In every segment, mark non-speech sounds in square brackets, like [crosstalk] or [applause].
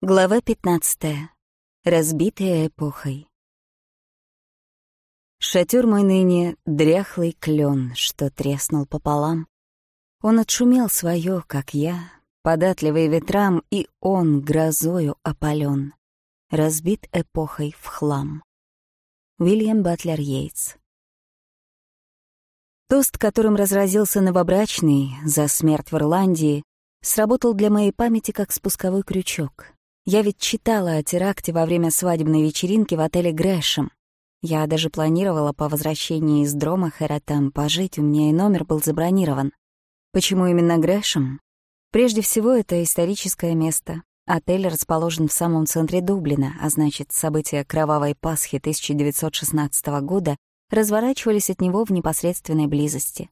Глава 15. Разбитая эпохой. Шатер мой ныне — дряхлый клен, что треснул пополам. Он отшумел свое, как я, податливый ветрам, и он грозою опален, разбит эпохой в хлам. Уильям Батлер Йейтс. Тост, которым разразился новобрачный за смерть в Ирландии, сработал для моей памяти как спусковой крючок — я ведь читала о теракте во время свадебной вечеринки в отеле «Грэшем». Я даже планировала по возвращении из Дромахера там пожить, у меня и номер был забронирован. Почему именно Грэшем? Прежде всего, это историческое место. Отель расположен в самом центре Дублина, а значит, события Кровавой Пасхи 1916 года разворачивались от него в непосредственной близости.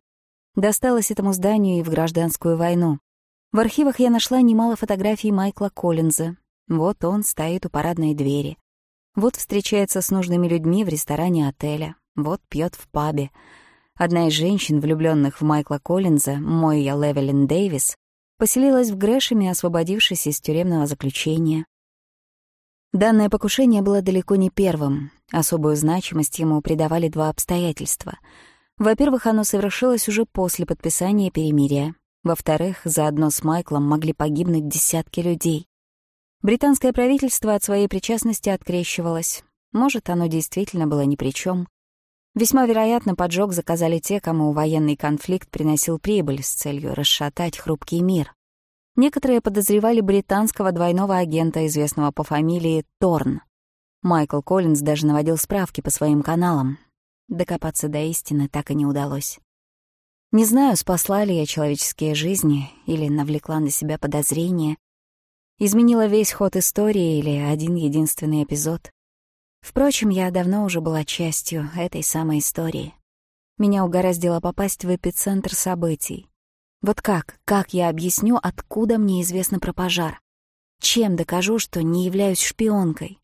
Досталось этому зданию и в гражданскую войну. В архивах я нашла немало фотографий Майкла Коллинза, Вот он стоит у парадной двери. Вот встречается с нужными людьми в ресторане отеля. Вот пьет в пабе. Одна из женщин, влюблённых в Майкла Коллинза, Мойя Левелин Дэвис, поселилась в Грэшеме, освободившись из тюремного заключения. Данное покушение было далеко не первым. Особую значимость ему придавали два обстоятельства. Во-первых, оно совершилось уже после подписания перемирия. Во-вторых, заодно с Майклом могли погибнуть десятки людей. Британское правительство от своей причастности открещивалось. Может, оно действительно было ни при чем. Весьма вероятно, поджог заказали те, кому военный конфликт приносил прибыль с целью расшатать хрупкий мир. Некоторые подозревали британского двойного агента, известного по фамилии Торн. Майкл Коллинз даже наводил справки по своим каналам. Докопаться до истины так и не удалось. Не знаю, спасла ли я человеческие жизни или навлекла на себя подозрения, изменила весь ход истории или один единственный эпизод. Впрочем, я давно уже была частью этой самой истории. Меня угораздило попасть в эпицентр событий. Вот как, как я объясню, откуда мне известно про пожар? Чем докажу, что не являюсь шпионкой?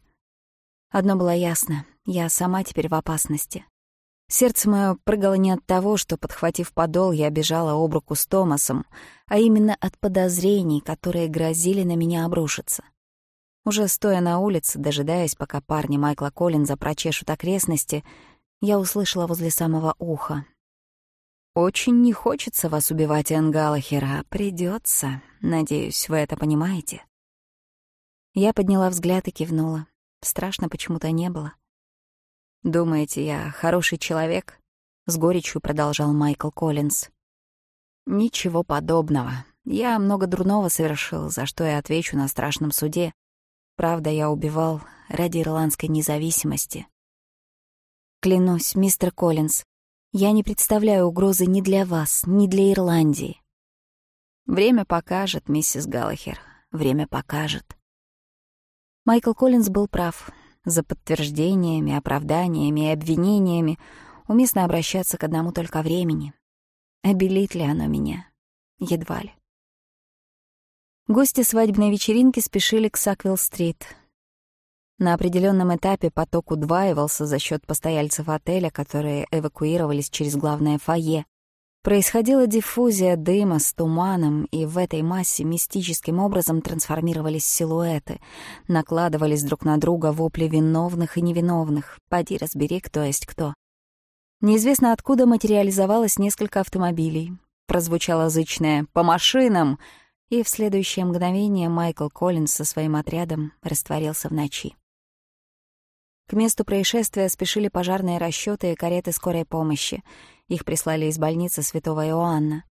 Одно было ясно — я сама теперь в опасности. Сердце мое прыгало не от того, что, подхватив подол, я бежала об руку с Томасом, а именно от подозрений, которые грозили на меня обрушиться. Уже стоя на улице, дожидаясь, пока парни Майкла Коллинза прочешут окрестности, я услышала возле самого уха. «Очень не хочется вас убивать, Энн а придется. Надеюсь, вы это понимаете». Я подняла взгляд и кивнула. Страшно почему-то не было. Думаете, я хороший человек? С горечью продолжал Майкл Коллинз. Ничего подобного. Я много дурного совершил, за что я отвечу на страшном суде. Правда, я убивал ради ирландской независимости. Клянусь, мистер Коллинз, я не представляю угрозы ни для вас, ни для Ирландии. Время покажет, миссис Галлахер, время покажет. Майкл Коллинз был прав. За подтверждениями, оправданиями и обвинениями уместно обращаться к одному только времени. Обелит ли оно меня? Едва ли. Гости свадебной вечеринки спешили к Саквилл-стрит. На определенном этапе поток удваивался за счет постояльцев отеля, которые эвакуировались через главное фойе. Происходила диффузия дыма с туманом, и в этой массе мистическим образом трансформировались силуэты, накладывались друг на друга вопли виновных и невиновных. Поди разбери, кто есть кто. Неизвестно откуда материализовалось несколько автомобилей. Прозвучало зычное «по машинам!» и в следующее мгновение Майкл Коллинс со своим отрядом растворился в ночи. К месту происшествия спешили пожарные расчеты и кареты скорой помощи — их прислали из больницы Святого Иоанна.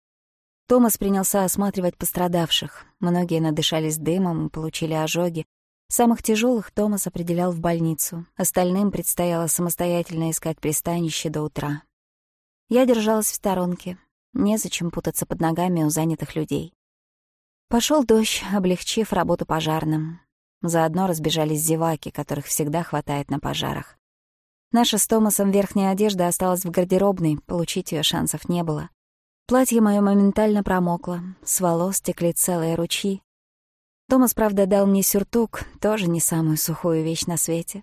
Томас принялся осматривать пострадавших. Многие надышались дымом и получили ожоги. Самых тяжелых Томас определял в больницу. Остальным предстояло самостоятельно искать пристанище до утра. Я держалась в сторонке. Незачем путаться под ногами у занятых людей. Пошел дождь, облегчив работу пожарным. Заодно разбежались зеваки, которых всегда хватает на пожарах. Наша с Томасом верхняя одежда осталась в гардеробной, получить ее шансов не было. Платье мое моментально промокло, с волос текли целые ручьи. Томас, правда, дал мне сюртук, тоже не самую сухую вещь на свете.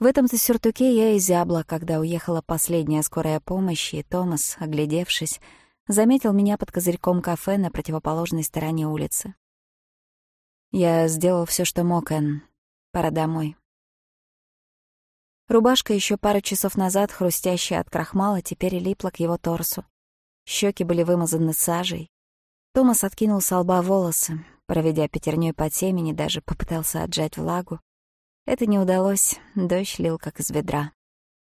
В этом-то сюртуке я и зябла, когда уехала последняя скорая помощь, и Томас, оглядевшись, заметил меня под козырьком кафе на противоположной стороне улицы. «Я сделал все, что мог, Энн. Пора домой», Рубашка еще пару часов назад, хрустящая от крахмала, теперь липла к его торсу. Щеки были вымазаны сажей. Томас откинул с лба волосы, проведя пятерней по темени, даже попытался отжать влагу. Это не удалось, дождь лил как из ведра.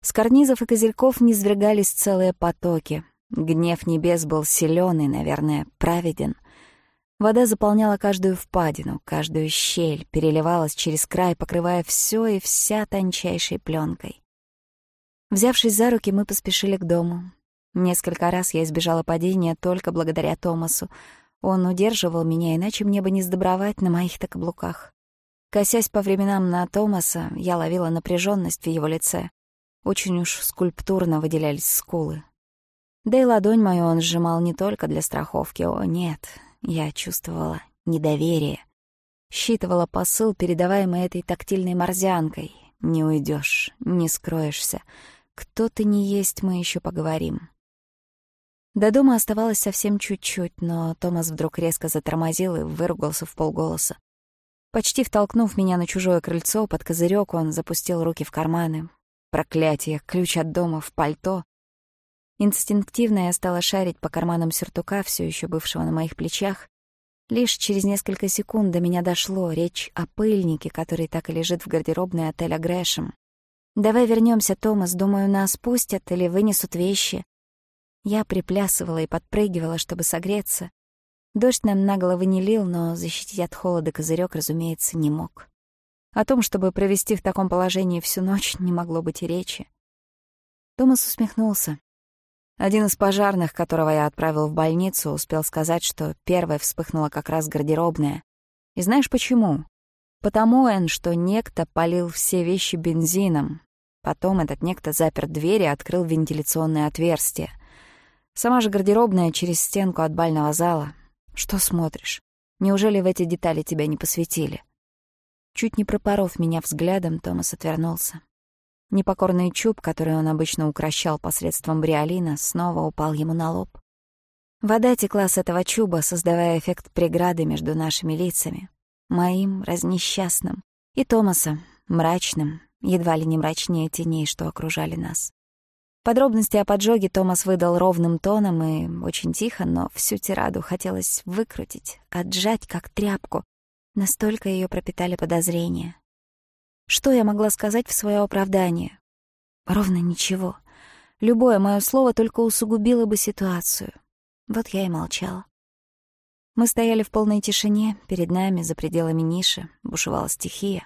С карнизов и козельков свергались целые потоки. Гнев небес был силен и, наверное, праведен. Вода заполняла каждую впадину, каждую щель, переливалась через край, покрывая все и вся тончайшей пленкой. Взявшись за руки, мы поспешили к дому. Несколько раз я избежала падения только благодаря Томасу. Он удерживал меня, иначе мне бы не сдобровать на моих-то каблуках. Косясь по временам на Томаса, я ловила напряженность в его лице. Очень уж скульптурно выделялись скулы. Да и ладонь мою он сжимал не только для страховки, о нет, я чувствовала недоверие. Считывала посыл, передаваемый этой тактильной морзянкой. «Не уйдешь, не скроешься. Кто ты не есть, мы еще поговорим». До дома оставалось совсем чуть-чуть, но Томас вдруг резко затормозил и выругался в полголоса. Почти втолкнув меня на чужое крыльцо, под козырек он запустил руки в карманы. Проклятие, ключ от дома в пальто. Инстинктивно я стала шарить по карманам сюртука, все еще бывшего на моих плечах. Лишь через несколько секунд до меня дошло речь о пыльнике, который так и лежит в гардеробной отеля Грэшем. «Давай вернемся, Томас, думаю, нас пустят или вынесут вещи». Я приплясывала и подпрыгивала, чтобы согреться. Дождь нам на головы не лил, но защитить от холода козырек, разумеется, не мог. О том, чтобы провести в таком положении всю ночь, не могло быть и речи. Томас усмехнулся. Один из пожарных, которого я отправил в больницу, успел сказать, что первая вспыхнула как раз гардеробная. И знаешь почему? Потому, Энн, что некто полил все вещи бензином. Потом этот некто запер дверь и открыл вентиляционное отверстие. Сама же гардеробная через стенку от бального зала. Что смотришь? Неужели в эти детали тебя не посвятили? Чуть не пропоров меня взглядом, Томас отвернулся. Непокорный чуб, который он обычно укращал посредством бриолина, снова упал ему на лоб. Вода текла с этого чуба, создавая эффект преграды между нашими лицами. Моим, разнесчастным, и Томаса, мрачным, едва ли не мрачнее теней, что окружали нас. Подробности о поджоге Томас выдал ровным тоном и очень тихо, но всю тираду хотелось выкрутить, отжать как тряпку. Настолько ее пропитали подозрения. Что я могла сказать в свое оправдание? Ровно ничего. Любое мое слово только усугубило бы ситуацию. Вот я и молчала. Мы стояли в полной тишине, перед нами, за пределами ниши, бушевала стихия.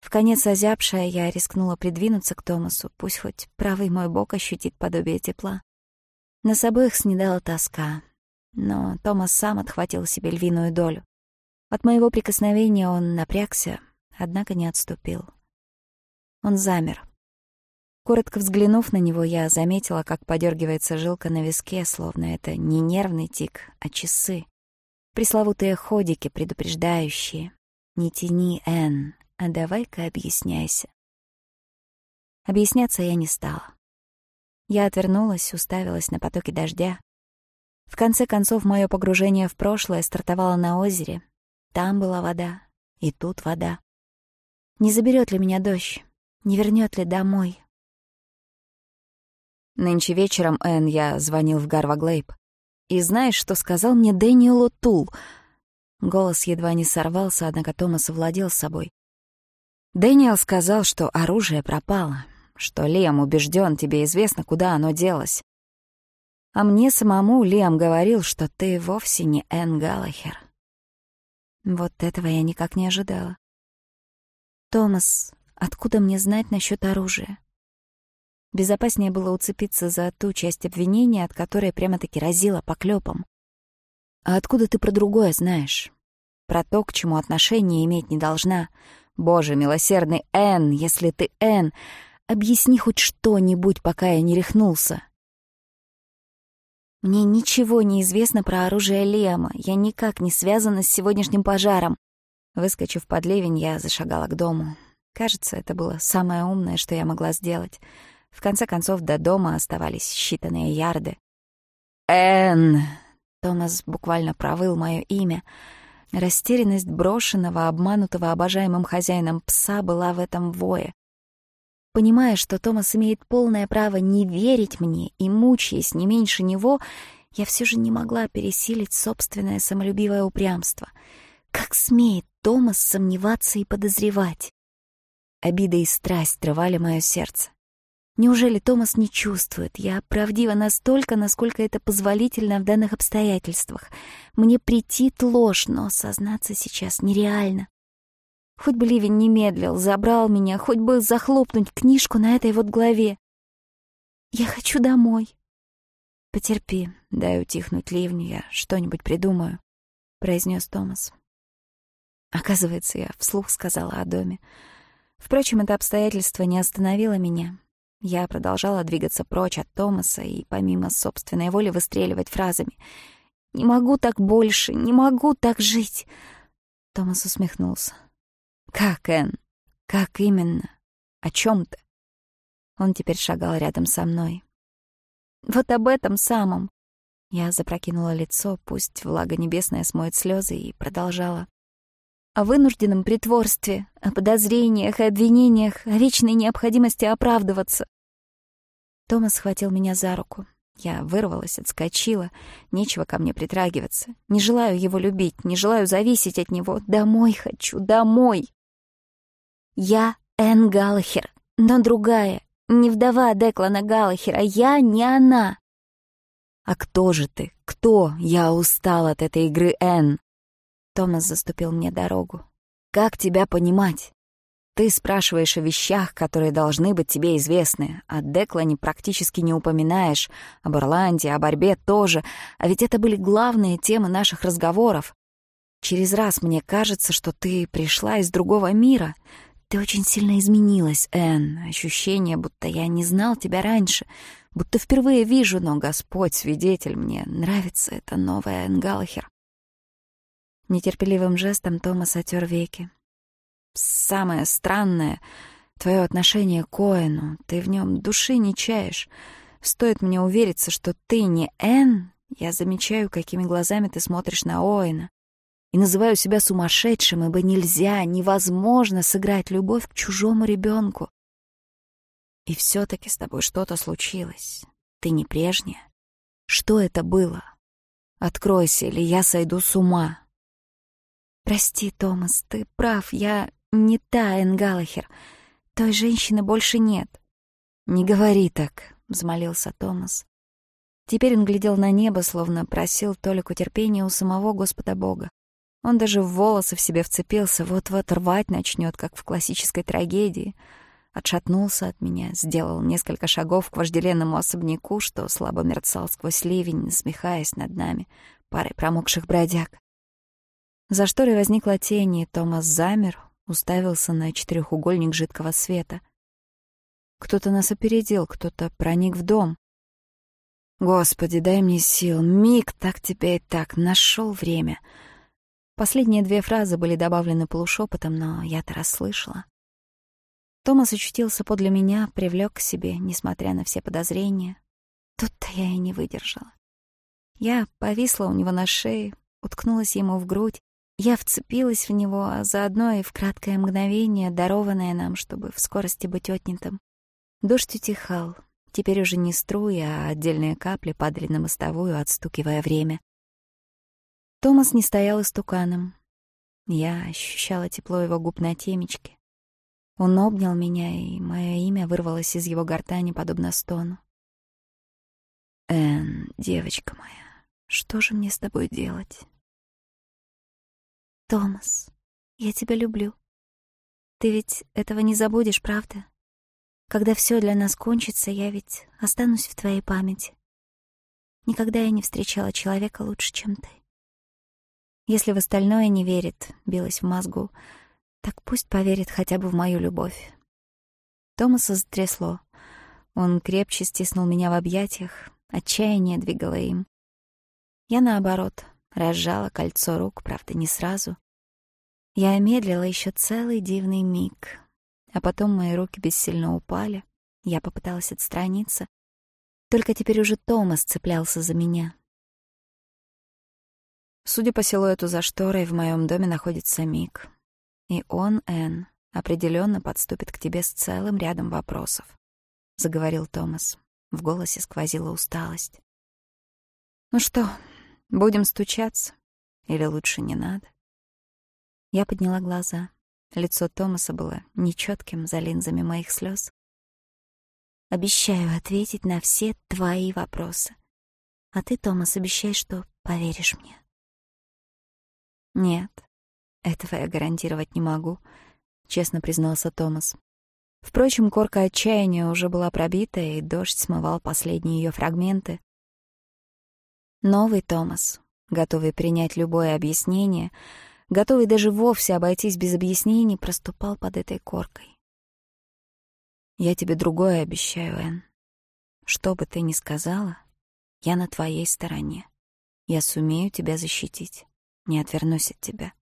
В конец озябшая, я рискнула придвинуться к Томасу, пусть хоть правый мой бок ощутит подобие тепла. На обоих снедала тоска, но Томас сам отхватил себе львиную долю. От моего прикосновения он напрягся, однако не отступил. Он замер. Коротко взглянув на него, я заметила, как подергивается жилка на виске, словно это не нервный тик, а часы. Пресловутые ходики, предупреждающие. «Не тяни, Энн, а давай-ка объясняйся». Объясняться я не стала. Я отвернулась, уставилась на потоки дождя. В конце концов, мое погружение в прошлое стартовало на озере. Там была вода, и тут вода. Не заберет ли меня дождь? Не вернет ли домой? Нынче вечером, Энн, я звонил в Гарваглейб. И знаешь, что сказал мне Дэниел Тул? Голос едва не сорвался, однако Томас овладел собой. Дэниел сказал, что оружие пропало, что Лем убежден, тебе известно, куда оно делось. А мне самому Лем говорил, что ты вовсе не Энн Галлахер. Вот этого я никак не ожидала. «Томас, откуда мне знать насчет оружия?» Безопаснее было уцепиться за ту часть обвинения, от которой прямо-таки разила поклепом. «А откуда ты про другое знаешь? Про то, к чему отношения иметь не должна. Боже, милосердный Энн, если ты Энн, объясни хоть что-нибудь, пока я не рехнулся». «Мне ничего не известно про оружие Лема. Я никак не связана с сегодняшним пожаром. Выскочив под ливень, я зашагала к дому. Кажется, это было самое умное, что я могла сделать. В конце концов, до дома оставались считанные ярды. «Энн!» Томас буквально провыл моё имя. Растерянность брошенного, обманутого обожаемым хозяином пса была в этом вое. Понимая, что Томас имеет полное право не верить мне и мучаясь не меньше него, я все же не могла пересилить собственное самолюбивое упрямство — как смеет Томас сомневаться и подозревать? Обида и страсть трывали мое сердце. Неужели Томас не чувствует? Я правдива настолько, насколько это позволительно в данных обстоятельствах. Мне претит ложь, но сознаться сейчас нереально. Хоть бы Ливень не медлил, забрал меня, хоть бы захлопнуть книжку на этой вот главе. Я хочу домой. Потерпи, дай утихнуть ливню, я что-нибудь придумаю, — произнес Томас. Оказывается, я вслух сказала о доме. Впрочем, это обстоятельство не остановило меня. Я продолжала двигаться прочь от Томаса и, помимо собственной воли, выстреливать фразами. «Не могу так больше, не могу так жить!» Томас усмехнулся. «Как, Энн? Как именно? О чем ты?» Он теперь шагал рядом со мной. «Вот об этом самом!» Я запрокинула лицо, пусть влага небесная о вынужденном притворстве, о подозрениях и обвинениях, о вечной необходимости оправдываться. Томас схватил меня за руку. Я вырвалась, отскочила. Нечего ко мне притрагиваться. Не желаю его любить, не желаю зависеть от него. Домой хочу, домой. Я Энн Галлахер, но другая. Не вдова Деклана Галлахера, я не она. А кто же ты? Кто? Я устал от этой игры, Энн. Томас заступил мне дорогу. «Как тебя понимать? Ты спрашиваешь о вещах, которые должны быть тебе известны. О а Деклане практически не упоминаешь, об Ирландии, о борьбе тоже. А ведь это были главные темы наших разговоров. Через раз мне кажется, что ты пришла из другого мира. Ты очень сильно изменилась, Энн. Ощущение, будто я не знал тебя раньше, будто впервые вижу, но Господь свидетель, мне нравится эта новая Энгалахер. Нетерпеливым жестом Томас отер веки. «Самое странное — твое отношение к Коэну. Ты в нем души не чаешь. Стоит мне увериться, что ты не Энн, я замечаю, какими глазами ты смотришь на Оэна. И называю себя сумасшедшим, ибо нельзя, невозможно сыграть любовь к чужому ребенку. И все-таки с тобой что-то случилось. Ты не прежняя. Что это было? Откройся, или я сойду с ума. «Прости, Томас, ты прав, я не та Энгалахер, Той женщины больше нет». «Не говори так», — взмолился Томас. Теперь он глядел на небо, словно просил только терпения у самого Господа Бога. Он даже в волосы в себе вцепился, вот-вот рвать начнет, как в классической трагедии. Отшатнулся от меня, сделал несколько шагов к вожделенному особняку, что слабо мерцал сквозь ливень, насмехаясь над нами, парой промокших бродяг. За шторой возникла тень, и Томас замер, уставился на четырехугольник жидкого света. Кто-то нас опередил, кто-то проник в дом. Господи, дай мне сил. Миг, так тебя и так. Нашел время. Последние две фразы были добавлены полушепотом, но я-то расслышала. Томас очутился подле меня, привлек к себе, несмотря на все подозрения. Тут-то я и не выдержала. Я повисла у него на шее, уткнулась ему в грудь, я вцепилась в него, а заодно и в краткое мгновение, дарованное нам, чтобы в скорости быть отнятым. Дождь утихал. Теперь уже не струи, а отдельные капли падали на мостовую, отстукивая время. Томас не стоял истуканом. Я ощущала тепло его губ на темечке. Он обнял меня, и мое имя вырвалось из его гортани, подобно стону. «Энн, девочка моя, что же мне с тобой делать?» Томас, я тебя люблю. Ты ведь этого не забудешь, правда? Когда все для нас кончится, я ведь останусь в твоей памяти. Никогда я не встречала человека лучше, чем ты. Если в остальное не верит, билась в разжала кольцо рук, правда, не сразу. Я медлила еще целый дивный миг, а потом мои руки бессильно упали. Я попыталась отстраниться. Только теперь уже Томас цеплялся за меня. Судя по силуэту за шторой, в моем доме находится Мик. И он, Энн, определенно подступит к тебе с целым рядом вопросов, — заговорил Томас. В голосе сквозила усталость. «Ну что, будем стучаться? Или лучше не надо?» Я подняла глаза. Лицо Томаса было нечетким за линзами моих слез. «Обещаю ответить на все твои вопросы. А ты, Томас, обещай, что поверишь мне». «Нет, этого я гарантировать не могу», — честно признался Томас. Впрочем, корка отчаяния уже была пробита, и дождь смывал последние ее фрагменты. Новый Томас, готовый принять любое объяснение, готовый даже вовсе обойтись без объяснений, проступал под этой коркой. «Я тебе другое обещаю, Энн. Что бы ты ни сказала, я на твоей стороне. Я сумею тебя защитить, не отвернусь от тебя».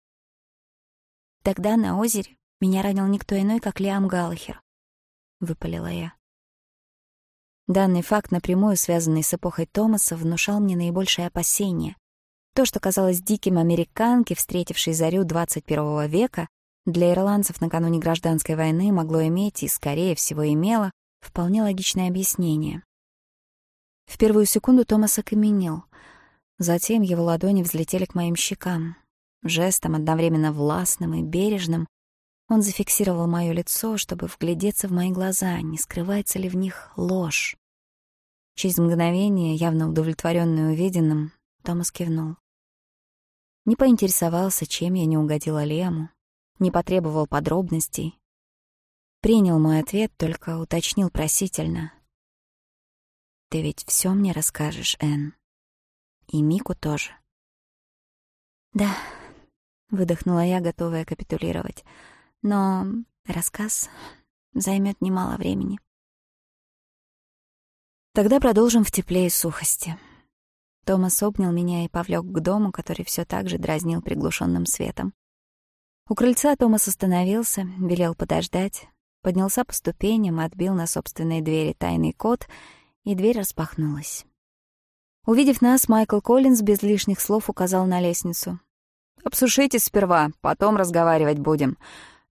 Тогда на озере меня ранил никто иной, как Лиам Галлахер, — выпалила я. Данный факт напрямую связанный с эпохой Томаса, внушал мне наибольшее опасение. То, что казалось диким американке, встретившей зарю 21 века, для ирландцев накануне гражданской войны могло иметь и, скорее всего, имело вполне логичное объяснение. В первую секунду Томас окаменел. Затем его ладони взлетели к моим щекам. Жестом, одновременно властным и бережным, он зафиксировал мое лицо, чтобы вглядеться в мои глаза, не скрывается ли в них ложь. Через мгновение, явно удовлетворенный увиденным, Томас кивнул. Не поинтересовался, чем я не угодила Лему, не потребовал подробностей. Принял мой ответ, только уточнил просительно. «Ты ведь все мне расскажешь, Энн. И Мику тоже». «Да», — выдохнула я, готовая капитулировать, — но рассказ займет немало времени. Тогда продолжим в тепле и сухости. Томас обнял меня и повлек к дому, который все так же дразнил приглушенным светом. У крыльца Томас остановился, велел подождать, поднялся по ступеням, отбил на собственной двери тайный код, и дверь распахнулась. Увидев нас, Майкл Коллинз без лишних слов указал на лестницу. Обсушите сперва, потом разговаривать будем.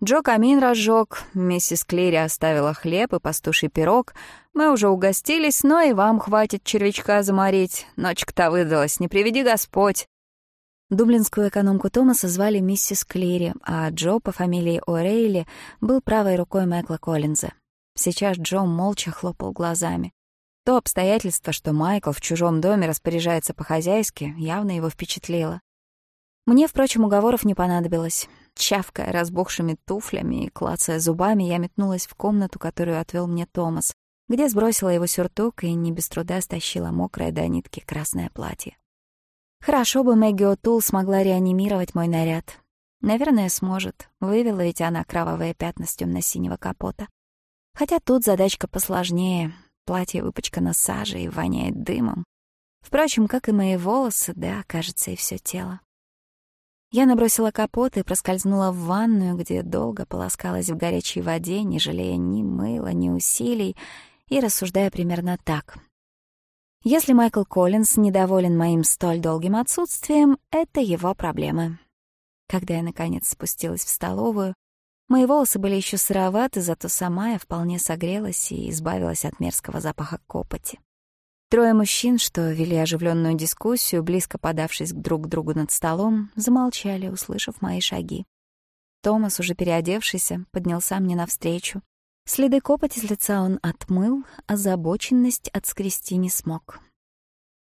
Джок Амин разжег, миссис Клири оставила хлеб и пастуший пирог. Мы уже угостились, но и вам хватит червячка заморить. Ночка-то выдалась, не приведи Господь. Дублинскую экономку Томаса звали миссис Клири, а Джо по фамилии О'Рейли был правой рукой Майкла Коллинза. Сейчас Джо молча хлопал глазами. То обстоятельство, что Майкл в чужом доме распоряжается по-хозяйски, явно его впечатлило. Мне, впрочем, уговоров не понадобилось. Чавкая разбухшими туфлями и клацая зубами, я метнулась в комнату, которую отвел мне Томас, где сбросила его сюртук и не без труда стащила мокрое до нитки красное платье. Хорошо бы Мэгги О'Тул смогла реанимировать мой наряд. Наверное, сможет. Вывела ведь она кровавые пятна с тёмно-синего капота. Хотя тут задачка посложнее. Платье выпачкано сажей и воняет дымом. Впрочем, как и мои Я набросила капот и проскользнула в ванную, где долго полоскалась в горячей воде, не жалея ни мыла, ни усилий, и рассуждая примерно так. Если Майкл Коллинз недоволен моим столь долгим отсутствием, это его проблемы. Когда я, наконец, спустилась в столовую, мои волосы были еще сыроваты, зато сама я вполне согрелась и избавилась от мерзкого запаха копоти. Трое мужчин, что вели оживленную дискуссию, близко подавшись друг к другу над столом, замолчали, услышав мои шаги. Томас, уже переодевшийся, поднялся мне навстречу. Следы копоти с лица он отмыл, а озабоченность отскрести не смог.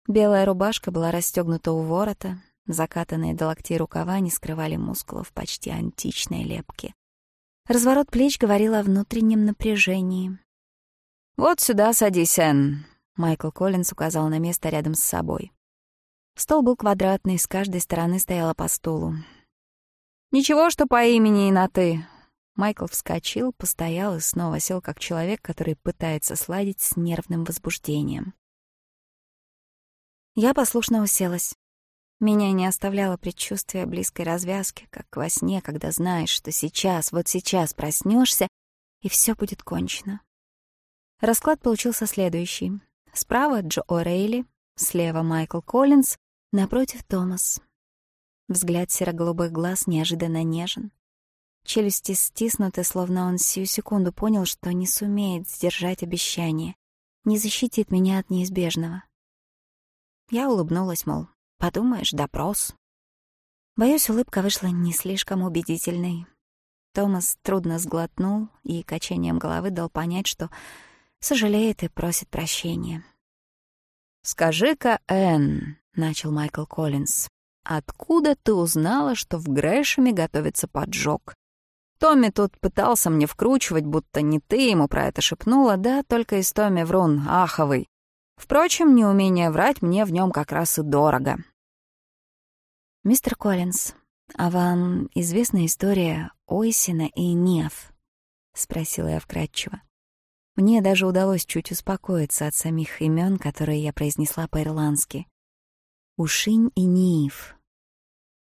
Белая рубашка была расстегнута у ворота, закатанные до локтей рукава не скрывали мускулов почти античной лепки. Разворот плеч говорил о внутреннем напряжении. «Вот сюда садись, Энн», Майкл Коллинз указал на место рядом с собой. Стол был квадратный, с каждой стороны стояла по стулу. «Ничего, что по имени и на «ты». Майкл вскочил, постоял и снова сел, как человек, который пытается сладить с нервным возбуждением. Я послушно уселась. Меня не оставляло предчувствие близкой развязки, как во сне, когда знаешь, что сейчас, вот сейчас проснешься, и все будет кончено. Расклад получился следующий. справа Джо О'Рейли, слева Майкл Коллинз, напротив Томас. Взгляд серо-голубых глаз неожиданно нежен. Челюсти стиснуты, словно он сию секунду понял, что не сумеет сдержать обещание, не защитит меня от неизбежного. Я улыбнулась, мол, подумаешь, допрос. Боюсь, улыбка вышла не слишком убедительной. Томас трудно сглотнул и качанием головы дал понять, что сожалеет и просит прощения. «Скажи-ка, Энн», — начал Майкл Коллинз, «откуда ты узнала, что в Грэшеме готовится поджог? Томми тут пытался мне вкручивать, будто не ты ему про это шепнула, да только из Томми врун, аховый. Впрочем, неумение врать мне в нем как раз и дорого». «Мистер Коллинз, а вам известна история Ойсина и Нев?» — спросила я вкрадчиво. Мне даже удалось чуть успокоиться от самих имен, которые я произнесла по-ирландски. Ушинь и Ниев.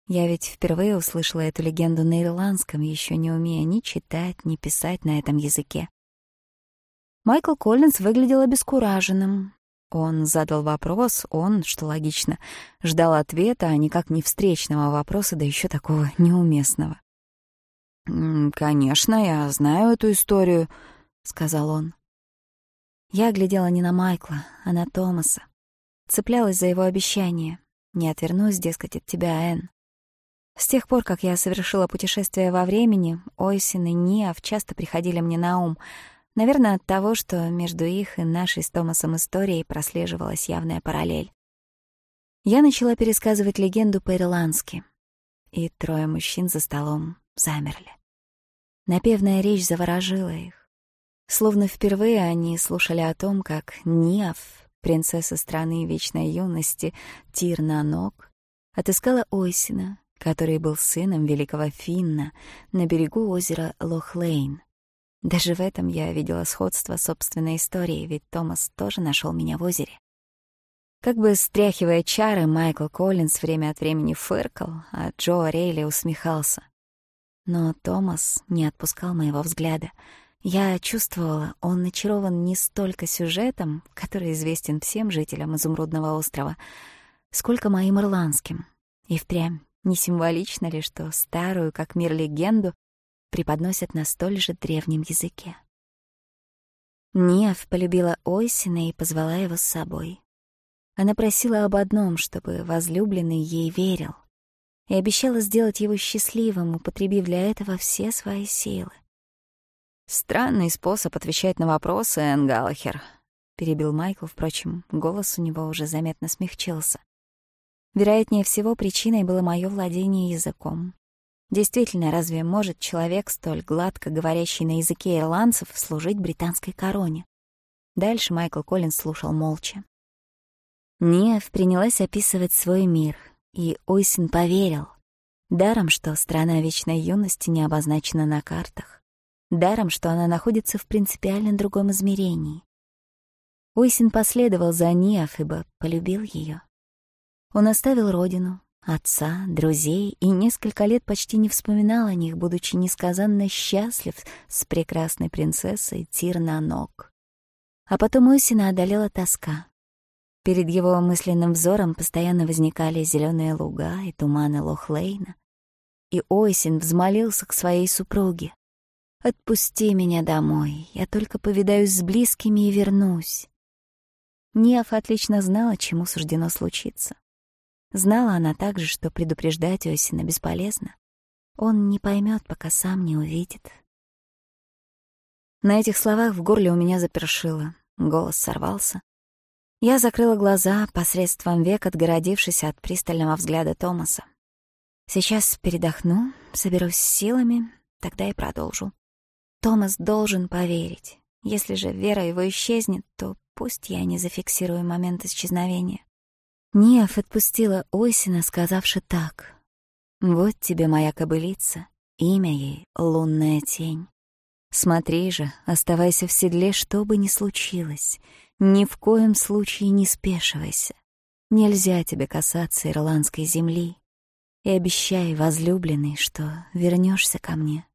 Я ведь впервые услышала эту легенду на ирландском, еще не умея ни читать, ни писать на этом языке. Майкл Коллинс выглядел обескураженным. Он задал вопрос, он, что логично, ждал ответа, а никак не встречного вопроса, да еще такого неуместного. «Конечно, я знаю эту историю», сказал он. Я глядела не на Майкла, а на Томаса. Цеплялась за его обещание. Не отвернусь, дескать, от тебя, Энн. С тех пор, как я совершила путешествие во времени, Ойсин и Ниав часто приходили мне на ум. Наверное, от того, что между их и нашей с Томасом историей прослеживалась явная параллель. Я начала пересказывать легенду по-ирландски. И трое мужчин за столом замерли. Напевная речь заворожила их. Словно впервые они слушали о том, как Ниаф, принцесса страны вечной юности, Тир на ног, отыскала Осина, который был сыном великого Финна, на берегу озера Лохлейн. Даже в этом я видела сходство собственной истории, ведь Томас тоже нашел меня в озере. Как бы стряхивая чары, Майкл Коллинс время от времени фыркал, а Джо Рейли усмехался. Но Томас не отпускал моего взгляда — я чувствовала, он очарован не столько сюжетом, который известен всем жителям Изумрудного острова, сколько моим ирландским. И впрямь, не символично ли, что старую, как мир легенду, преподносят на столь же древнем языке? Нев полюбила Ойсина и позвала его с собой. Она просила об одном, чтобы возлюбленный ей верил, и обещала сделать его счастливым, употребив для этого все свои силы. Странный способ отвечать на вопросы, Энн Галлахер. Перебил Майкл, впрочем, голос у него уже заметно смягчился. Вероятнее всего, причиной было мое владение языком. Действительно, разве может человек, столь гладко говорящий на языке ирландцев, служить британской короне? Дальше Майкл Коллинз слушал молча. Ниев принялась описывать свой мир, и Ойсин поверил. Даром, что страна вечной юности не обозначена на картах даром, что она находится в принципиально другом измерении. Уисин последовал за Ниаф, ибо полюбил ее. Он оставил родину, отца, друзей и несколько лет почти не вспоминал о них, будучи несказанно счастлив с прекрасной принцессой Тир на ног. А потом Уисина одолела тоска. Перед его мысленным взором постоянно возникали зеленые луга и туманы Лохлейна, и Ойсин взмолился к своей супруге. Отпусти меня домой, я только повидаюсь с близкими и вернусь. Ниаф отлично знала, чему суждено случиться. Знала она также, что предупреждать Осина бесполезно. Он не поймет, пока сам не увидит. На этих словах в горле у меня запершило, голос сорвался. Я закрыла глаза, посредством век отгородившись от пристального взгляда Томаса. Сейчас передохну, соберусь силами, тогда и продолжу. Томас должен поверить. Если же вера его исчезнет, то пусть я не зафиксирую момент исчезновения. Ниаф отпустила Ойсина, сказавши так. «Вот тебе моя кобылица, имя ей — лунная тень. Смотри же, оставайся в седле, что бы ни случилось. Ни в коем случае не спешивайся. Нельзя тебе касаться ирландской земли. И обещай, возлюбленный, что вернешься ко мне».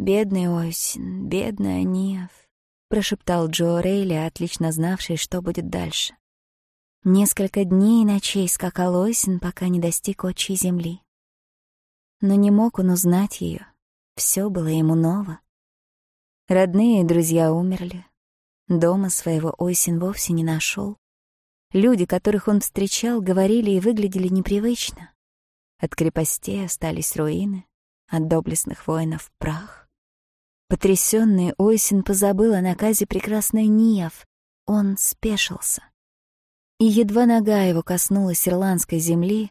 «Бедный Осин, бедная Аниев», — прошептал Джо Рейли, отлично знавший, что будет дальше. Несколько дней и ночей скакал Осин, пока не достиг отчей земли. Но не мог он узнать ее. Все было ему ново. Родные и друзья умерли. Дома своего Осин вовсе не нашел. Люди, которых он встречал, говорили и выглядели непривычно. От крепостей остались руины, от доблестных воинов — прах. Потрясённый Ойсин позабыл о наказе прекрасной Ниев. Он спешился. И едва нога его коснулась ирландской земли,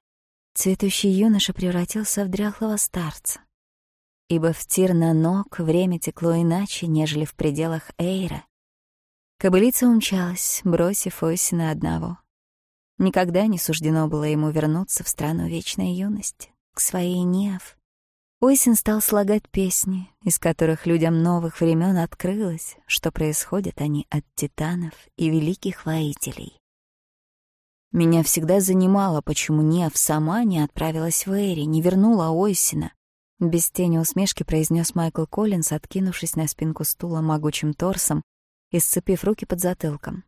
цветущий юноша превратился в дряхлого старца. Ибо в тир на ног время текло иначе, нежели в пределах Эйра. Кобылица умчалась, бросив Ойсина одного. Никогда не суждено было ему вернуться в страну вечной юности, к своей Ниев. Уэйсин стал слагать песни, из которых людям новых времен открылось, что происходят они от титанов и великих воителей. Меня всегда занимало, почему Нев сама не отправилась в Эри, не вернула Уэйсина. Без тени усмешки произнес Майкл Коллинс, откинувшись на спинку стула могучим торсом и сцепив руки под затылком.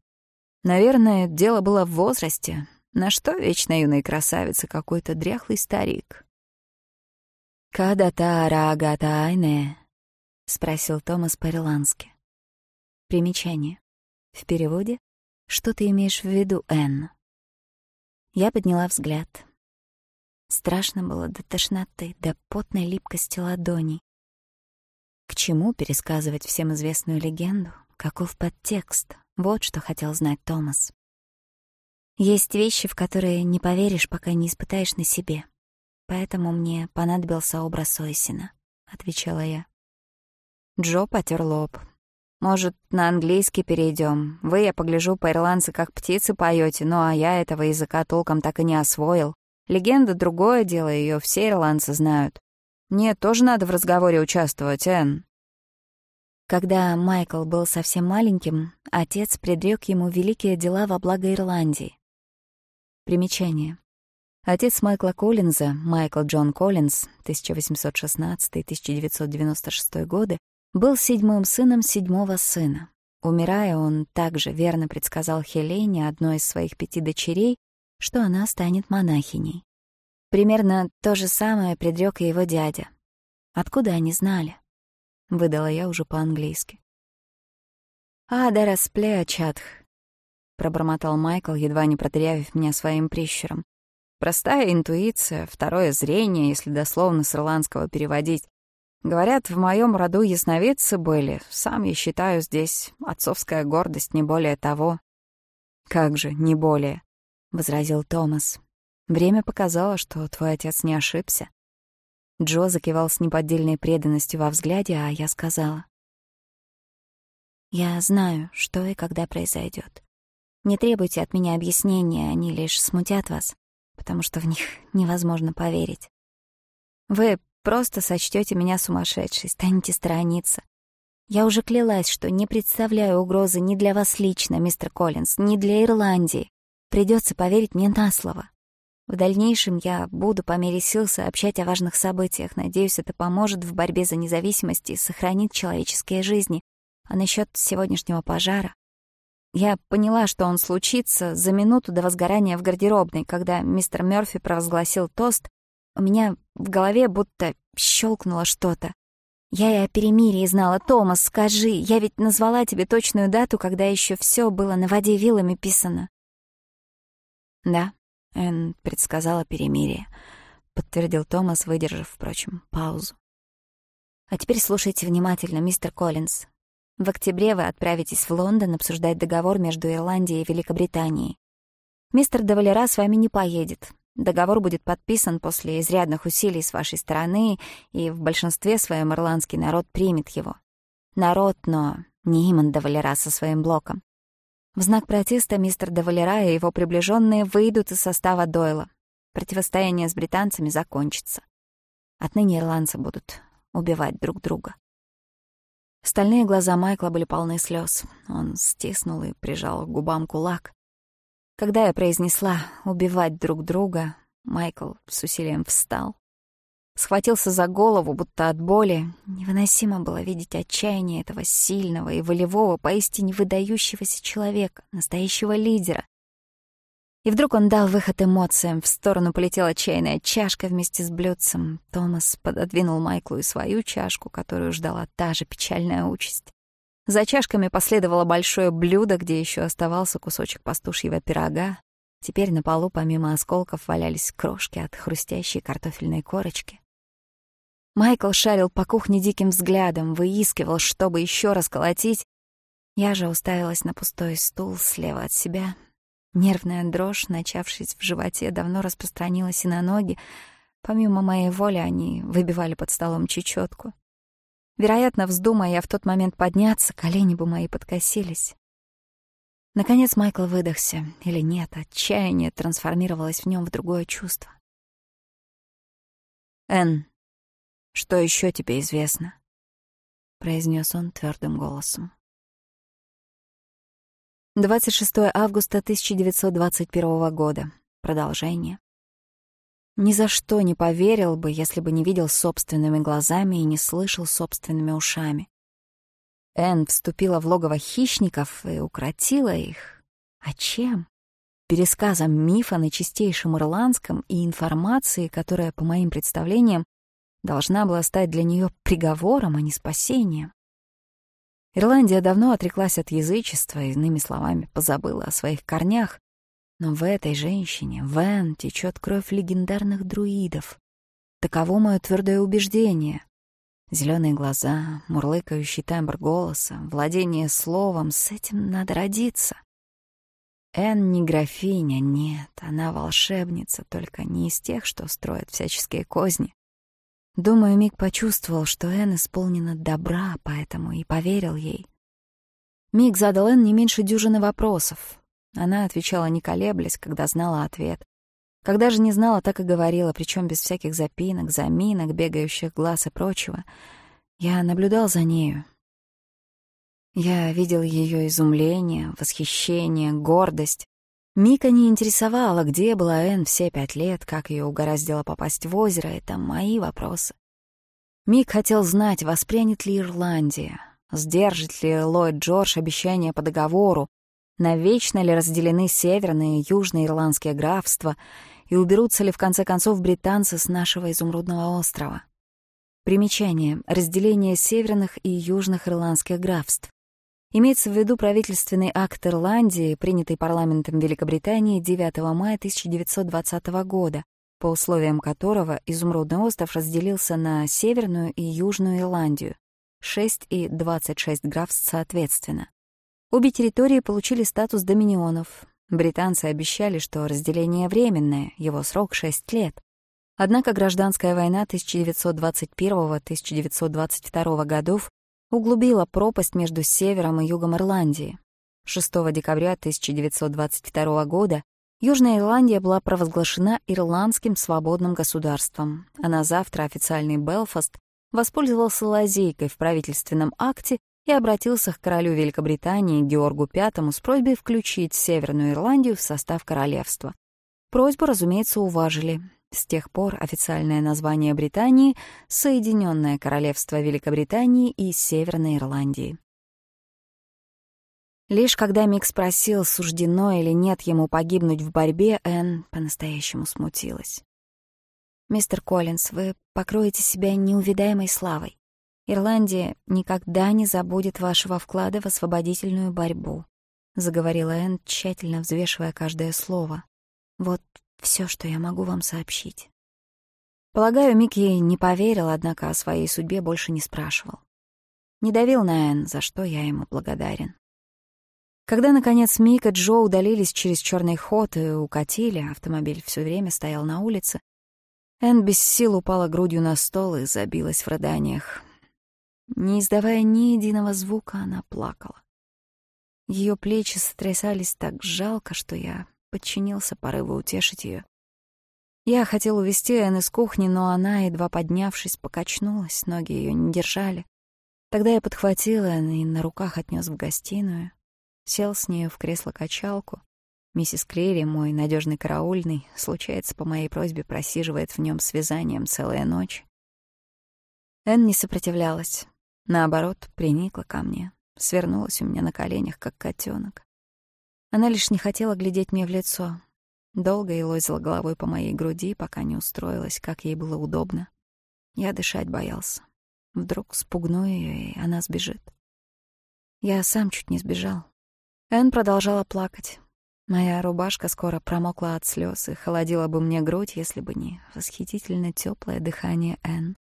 Наверное, дело было в возрасте. На что вечно юной красавице какой-то дряхлый старик, «Когда Тара Арагата Айне?» — спросил Томас по-ирландски. Примечание. В переводе «Что ты имеешь в виду, Энн?» Я подняла взгляд. Страшно было до тошноты, до потной липкости ладоней. К чему пересказывать всем известную легенду? Каков подтекст? Вот что хотел знать Томас. Есть вещи, в которые не поверишь, пока не испытаешь на себе поэтому мне понадобился образ Ойсина», — отвечала я. Джо потер лоб. «Может, на английский перейдем? Вы, я погляжу, по ирландцы, как птицы поете, ну а я этого языка толком так и не освоил. Легенда — другое дело, ее все ирландцы знают. Мне тоже надо в разговоре участвовать, Энн». Когда Майкл был совсем маленьким, отец предрек ему великие дела во благо Ирландии. Примечание. Отец Майкла Коллинза, Майкл Джон Коллинз, 1816-1996 годы, был седьмым сыном седьмого сына. Умирая, он также верно предсказал Хелене, одной из своих пяти дочерей, что она станет монахиней. Примерно то же самое предрёк и его дядя. Откуда они знали? Выдала я уже по-английски. «А, да расплея, пробормотал Майкл, едва не продырявив меня своим прищером. Простая интуиция, второе зрение, если дословно с ирландского переводить. Говорят, в моем роду ясновидцы были. Сам я считаю здесь отцовская гордость, не более того. «Как же, не более», — возразил Томас. «Время показало, что твой отец не ошибся». Джо закивал с неподдельной преданностью во взгляде, а я сказала. «Я знаю, что и когда произойдет. Не требуйте от меня объяснения, они лишь смутят вас потому что в них [laughs] невозможно поверить. Вы просто сочтете меня сумасшедшей, станете сторониться. Я уже клялась, что не представляю угрозы ни для вас лично, мистер Коллинз, ни для Ирландии. Придется поверить мне на слово. В дальнейшем я буду по мере сил сообщать о важных событиях. Надеюсь, это поможет в борьбе за независимость и сохранит человеческие жизни. А насчет сегодняшнего пожара... Я поняла, что он случится за минуту до возгорания в гардеробной, когда мистер Мёрфи провозгласил тост. У меня в голове будто щелкнуло что-то. Я и о перемирии знала. Томас, скажи, я ведь назвала тебе точную дату, когда еще все было на воде вилами писано. Да, Энн предсказала перемирие, подтвердил Томас, выдержав, впрочем, паузу. А теперь слушайте внимательно, мистер Коллинз. В октябре вы отправитесь в Лондон обсуждать договор между Ирландией и Великобританией. Мистер Давалера с вами не поедет. Договор будет подписан после изрядных усилий с вашей стороны, и в большинстве своем ирландский народ примет его. Народ, но не Иман Давалера со своим блоком. В знак протеста мистер де и его приближенные выйдут из состава Дойла. Противостояние с британцами закончится. Отныне ирландцы Стальные глаза Майкла были полны слез. Он стиснул и прижал к губам кулак. Когда я произнесла «убивать друг друга», Майкл с усилием встал. Схватился за голову, будто от боли. Невыносимо было видеть отчаяние этого сильного и волевого, поистине выдающегося человека, настоящего лидера, и вдруг он дал выход эмоциям. В сторону полетела чайная чашка вместе с блюдцем. Томас пододвинул Майклу и свою чашку, которую ждала та же печальная участь. За чашками последовало большое блюдо, где еще оставался кусочек пастушьего пирога. Теперь на полу помимо осколков валялись крошки от хрустящей картофельной корочки. Майкл шарил по кухне диким взглядом, выискивал, чтобы еще расколотить. Я же уставилась на пустой стул слева от себя, Нервная дрожь, начавшись в животе, давно распространилась и на ноги. Помимо моей воли они выбивали под столом чечетку. Вероятно, вздумая в тот момент подняться, колени бы мои подкосились. Наконец Майкл выдохся, или нет, отчаяние трансформировалось в нем в другое чувство. «Энн, что еще тебе известно?» — произнес он твердым голосом. 26 августа 1921 года. Продолжение. Ни за что не поверил бы, если бы не видел собственными глазами и не слышал собственными ушами. Энн вступила в логово хищников и укротила их. А чем? Пересказом мифа на чистейшем ирландском и информации, которая, по моим представлениям, должна была стать для нее приговором, а не спасением. Ирландия давно отреклась от язычества, иными словами, позабыла о своих корнях. Но в этой женщине, Вен, течет кровь легендарных друидов. Таково мое твердое убеждение. Зеленые глаза, мурлыкающий тембр голоса, владение словом — с этим надо родиться. Энн не графиня, нет, она волшебница, только не из тех, что строят всяческие козни. Думаю, Мик почувствовал, что Энн исполнена добра, поэтому и поверил ей. Мик задал Энн не меньше дюжины вопросов. Она отвечала не колеблясь, когда знала ответ. Когда же не знала, так и говорила, причем без всяких запинок, заминок, бегающих глаз и прочего. Я наблюдал за нею. Я видел ее изумление, восхищение, гордость. Мика не интересовала, где была Энн все пять лет, как ее угораздило попасть в озеро, это мои вопросы. Мик хотел знать, воспринят ли Ирландия, сдержит ли Ллойд Джордж обещание по договору, навечно ли разделены северные и южные ирландские графства и уберутся ли в конце концов британцы с нашего изумрудного острова. Примечание. Разделение северных и южных ирландских графств. Имеется в виду правительственный акт Ирландии, принятый парламентом Великобритании 9 мая 1920 года, по условиям которого Изумрудный остров разделился на Северную и Южную Ирландию, 6 и 26 графств соответственно. Обе территории получили статус доминионов. Британцы обещали, что разделение временное, его срок — 6 лет. Однако гражданская война 1921-1922 годов углубила пропасть между севером и югом Ирландии. 6 декабря 1922 года Южная Ирландия была провозглашена ирландским свободным государством, а на завтра официальный Белфаст воспользовался лазейкой в правительственном акте и обратился к королю Великобритании Георгу V с просьбой включить Северную Ирландию в состав королевства. Просьбу, разумеется, уважили, с тех пор официальное название Британии — Соединенное Королевство Великобритании и Северной Ирландии. Лишь когда Мик спросил, суждено или нет ему погибнуть в борьбе, Энн по-настоящему смутилась. «Мистер Коллинз, вы покроете себя неувидаемой славой. Ирландия никогда не забудет вашего вклада в освободительную борьбу», — заговорила Энн, тщательно взвешивая каждое слово. «Вот все, что я могу вам сообщить. Полагаю, Микки не поверил, однако, о своей судьбе больше не спрашивал. Не давил на Энн, за что я ему благодарен. Когда, наконец, Мик и Джо удалились через черный ход и укатили, автомобиль все время стоял на улице, Энн без сил упала грудью на стол и забилась в рыданиях. Не издавая ни единого звука, она плакала. Ее плечи сотрясались так жалко, что я подчинился порыву утешить ее. Я хотел увести Энн из кухни, но она, едва поднявшись, покачнулась, ноги ее не держали. Тогда я подхватил Энн и на руках отнес в гостиную, сел с нею в кресло-качалку. Миссис Клири, мой надежный караульный, случается по моей просьбе просиживает в нем с вязанием целая ночь. Энн не сопротивлялась. Наоборот, приникла ко мне, свернулась у меня на коленях, как котенок. Она лишь не хотела глядеть мне в лицо. Долго и лозила головой по моей груди, пока не устроилась, как ей было удобно. Я дышать боялся. Вдруг спугну ее, и она сбежит. Я сам чуть не сбежал. Энн продолжала плакать. Моя рубашка скоро промокла от слез и холодила бы мне грудь, если бы не восхитительно теплое дыхание Энн.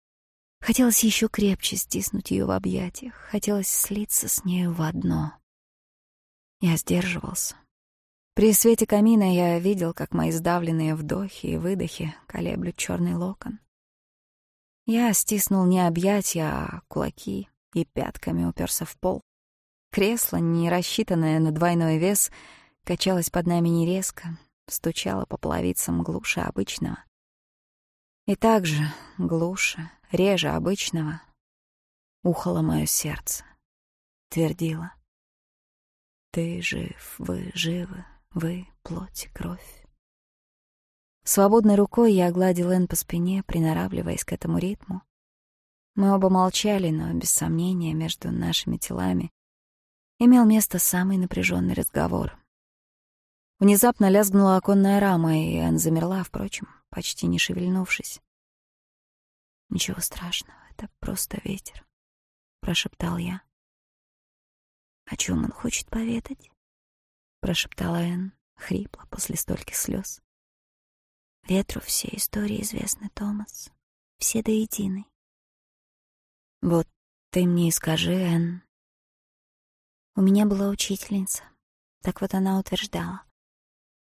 Хотелось еще крепче стиснуть ее в объятиях, хотелось слиться с нею в одно — Я сдерживался. При свете камина я видел, как мои сдавленные вдохи и выдохи колеблют черный локон. Я стиснул не объятия, а кулаки и пятками уперся в пол. Кресло, не рассчитанное на двойной вес, качалось под нами нерезко, стучало по половицам глуше обычного. И также глуше, реже обычного, ухало мое сердце, твердило. Ты жив, вы живы, вы — плоть и кровь. Свободной рукой я огладил Энн по спине, приноравливаясь к этому ритму. Мы оба молчали, но, без сомнения, между нашими телами имел место самый напряженный разговор. Внезапно лязгнула оконная рама, и Энн замерла, впрочем, почти не шевельнувшись. «Ничего страшного, это просто ветер», — прошептал я. «О чем он хочет поведать?» — прошептала Энн, хрипло после стольких слез. «Ветру все истории известны, Томас, все до единой». «Вот ты мне и скажи, Энн». У меня была учительница, так вот она утверждала.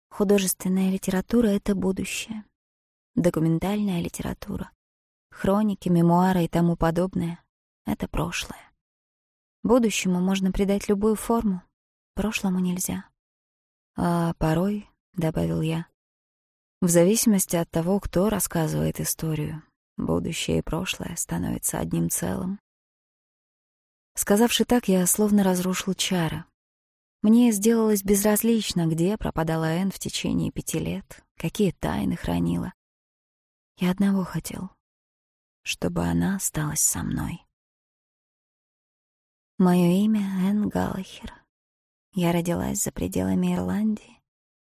Художественная литература — это будущее. Документальная литература, хроники, мемуары и тому подобное — это прошлое. Будущему можно придать любую форму, прошлому нельзя. А порой, — добавил я, — в зависимости от того, кто рассказывает историю, будущее и прошлое становятся одним целым. Сказавши так, я словно разрушил чары. Мне сделалось безразлично, где пропадала Энн в течение пяти лет, какие тайны хранила. Я одного хотел — чтобы она осталась со мной. Мое имя Энн Галлахер. Я родилась за пределами Ирландии,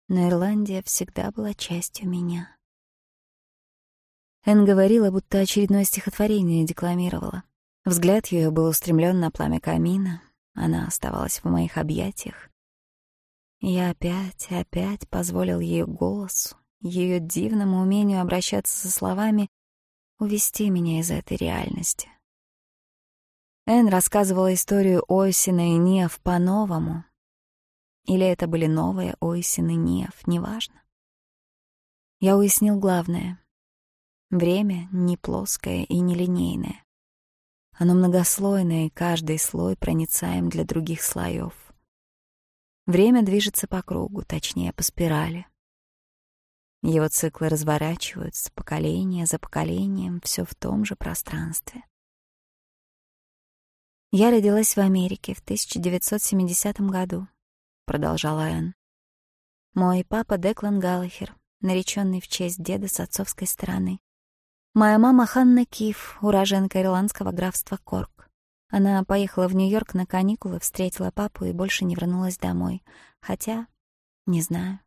но Ирландия всегда была частью меня. Энн говорила, будто очередное стихотворение декламировала. Взгляд ее был устремлен на пламя камина. Она оставалась в моих объятиях. Я опять, опять позволил ее голосу, ее дивному умению обращаться со словами увести меня из этой реальности Эн рассказывала историю Ойсина и Нев по-новому. Или это были новые Ойсин и Нев, неважно. Я уяснил главное. Время не плоское и не линейное. Оно многослойное, и каждый слой проницаем для других слоев. Время движется по кругу, точнее, по спирали. Его циклы разворачиваются поколение за поколением, все в том же пространстве. «Я родилась в Америке в 1970 году», — продолжала Энн. «Мой папа Деклан Галлахер, нареченный в честь деда с отцовской стороны. Моя мама Ханна Киф, уроженка ирландского графства Корк. Она поехала в Нью-Йорк на каникулы, встретила папу и больше не вернулась домой. Хотя, не знаю,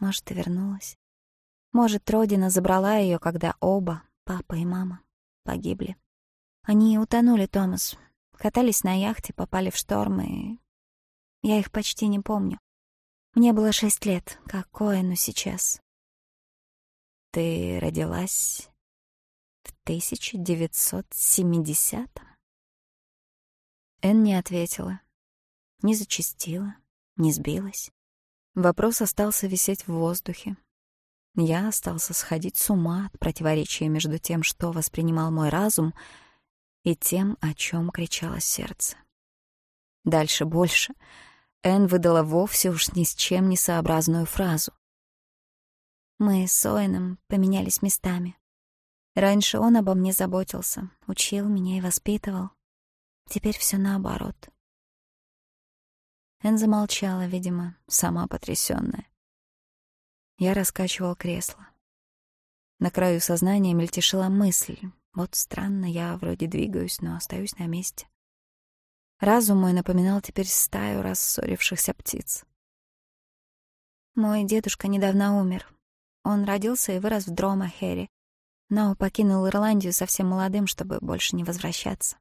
может, и вернулась. Может, родина забрала ее, когда оба, папа и мама, погибли. Они утонули, Томас, Катались на яхте, попали в штормы. Я их почти не помню. Мне было шесть лет, какое, но ну, сейчас. Ты родилась в 1970-м? Эн не ответила, не зачастила, не сбилась. Вопрос остался висеть в воздухе. Я остался сходить с ума от противоречия между тем, что воспринимал мой разум, и тем, о чем кричало сердце. Дальше больше. Энн выдала вовсе уж ни с чем несообразную фразу. Мы с Оэном поменялись местами. Раньше он обо мне заботился, учил меня и воспитывал. Теперь все наоборот. Энн замолчала, видимо, сама потрясённая. Я раскачивал кресло. На краю сознания мельтешила мысль, вот странно, я вроде двигаюсь, но остаюсь на месте. Разум мой напоминал теперь стаю рассорившихся птиц. Мой дедушка недавно умер. Он родился и вырос в Дромахере, но покинул Ирландию совсем молодым, чтобы больше не возвращаться.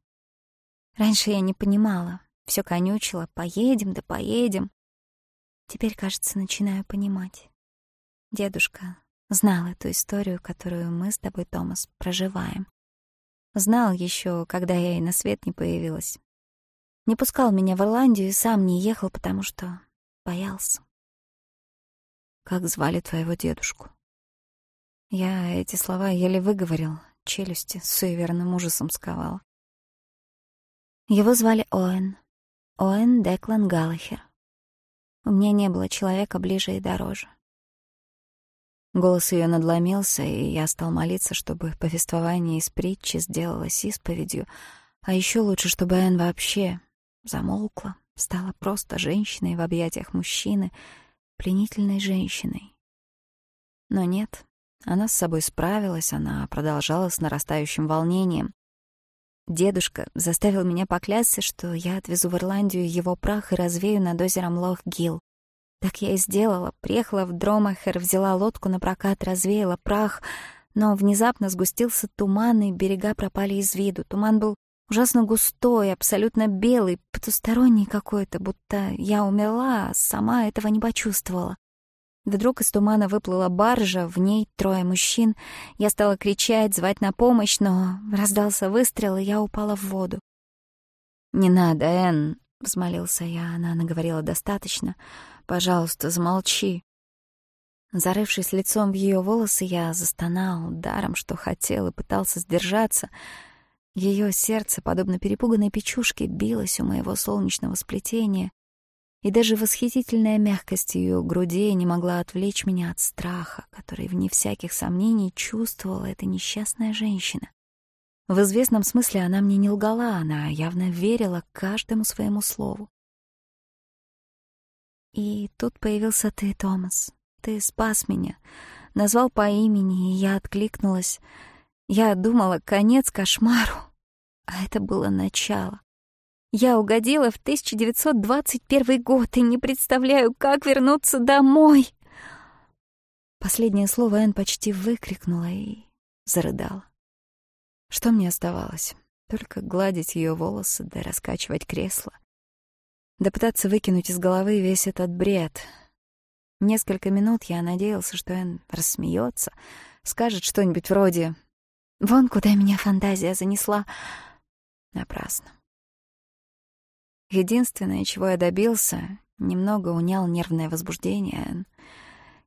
Раньше я не понимала, все конючила, поедем да поедем. Теперь, кажется, начинаю понимать. Дедушка знал эту историю, которую мы с тобой, Томас, проживаем. Знал еще, когда я и на свет не появилась. Не пускал меня в Ирландию и сам не ехал, потому что боялся. «Как звали твоего дедушку?» Я эти слова еле выговорил, челюсти с суеверным ужасом сковала. Его звали Оэн. Оэн Деклан Галлахер. У меня не было человека ближе и дороже. Голос ее надломился, и я стал молиться, чтобы повествование из притчи сделалось исповедью, а еще лучше, чтобы Энн вообще замолкла, стала просто женщиной в объятиях мужчины, пленительной женщиной. Но нет, она с собой справилась, она продолжала с нарастающим волнением. Дедушка заставил меня поклясться, что я отвезу в Ирландию его прах и развею над озером Лох-Гилл. Так я и сделала, приехала в Дромахер, взяла лодку на прокат, развеяла прах, но внезапно сгустился туман, и берега пропали из виду. Туман был ужасно густой, абсолютно белый, потусторонний какой-то, будто я умерла, а сама этого не почувствовала. Вдруг из тумана выплыла баржа, в ней трое мужчин. Я стала кричать, звать на помощь, но раздался выстрел, и я упала в воду. «Не надо, Энн», — взмолился я, она наговорила достаточно. «Пожалуйста, замолчи». Зарывшись лицом в ее волосы, я застонал, даром, что хотел, и пытался сдержаться — ее сердце, подобно перепуганной печушке, билось у моего солнечного сплетения, и даже восхитительная мягкость ее груди не могла отвлечь меня от страха, который, вне всяких сомнений, чувствовала эта несчастная женщина. В известном смысле она мне не лгала, она явно верила каждому своему слову. И тут появился ты, Томас. Ты спас меня. Назвал по имени, и я откликнулась. Я думала, конец кошмару. А это было начало. Я угодила в 1921 год и не представляю, как вернуться домой. Последнее слово Энн почти выкрикнула и зарыдала. Что мне оставалось? Только гладить ее волосы да раскачивать кресло. Да пытаться выкинуть из головы весь этот бред. Несколько минут я надеялся, что Энн рассмеется, скажет что-нибудь вроде Вон куда меня фантазия занесла. Напрасно. Единственное, чего я добился, немного унял нервное возбуждение.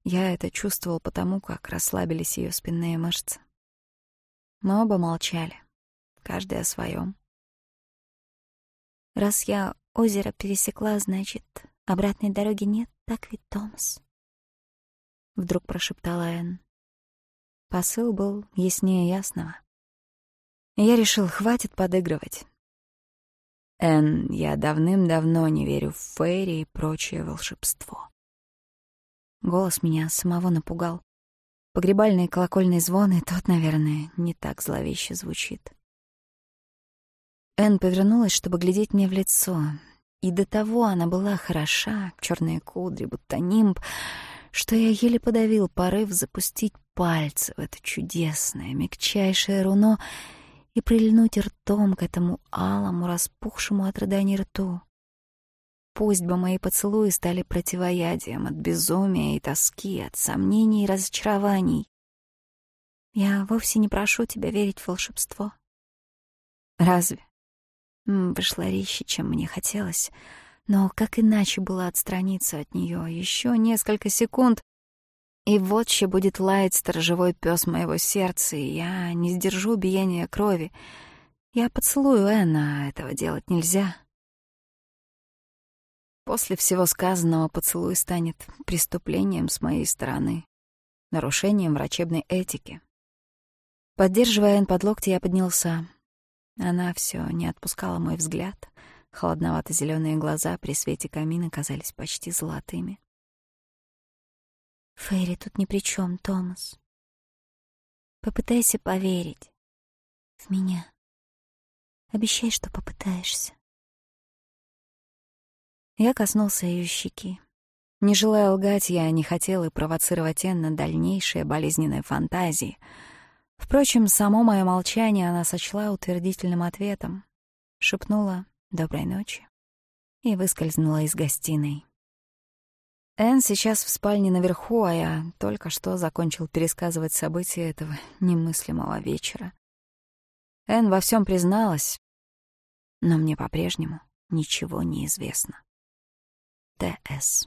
Я это чувствовал потому, как расслабились ее спинные мышцы. Мы оба молчали, каждый о своем. Раз я озеро пересекла, значит, обратной дороги нет, так ведь, Томас?» Вдруг прошептала Энн. Посыл был яснее ясного. Я решил, хватит подыгрывать. Энн, я давным-давно не верю в фейри и прочее волшебство. Голос меня самого напугал. Погребальный колокольный звон, и тот, наверное, не так зловеще звучит. Энн повернулась, чтобы глядеть мне в лицо. И до того она была хороша, черные кудри, будто нимб, что я еле подавил порыв запустить пальцы в это чудесное, мягчайшее руно и прильнуть ртом к этому алому, распухшему от рыданий рту. Пусть бы мои поцелуи стали противоядием от безумия и тоски, от сомнений и разочарований. Я вовсе не прошу тебя верить в волшебство. Разве? Пришла резче, чем мне хотелось. Но как иначе было отстраниться от нее? Еще несколько секунд, и вот ще будет лаять сторожевой пес моего сердца, и я не сдержу биения крови. Я поцелую Энна, а этого делать нельзя. После всего сказанного поцелуй станет преступлением с моей стороны, нарушением врачебной этики. Поддерживая Энн под локти, я поднялся. Она все не отпускала мой взгляд. Холодновато-зеленые глаза при свете камина казались почти золотыми. «Фейри тут ни при чем, Томас. Попытайся поверить в меня. Обещай, что попытаешься». Я коснулся ее щеки. Не желая лгать, я не хотел и провоцировать Энн на дальнейшие болезненные фантазии — Впрочем, само мое молчание она сочла утвердительным ответом. Шепнула «доброй ночи» и выскользнула из гостиной. Энн сейчас в спальне наверху, а я только что закончил пересказывать события этого немыслимого вечера. Энн во всем призналась, но мне по-прежнему ничего не известно. Т.С.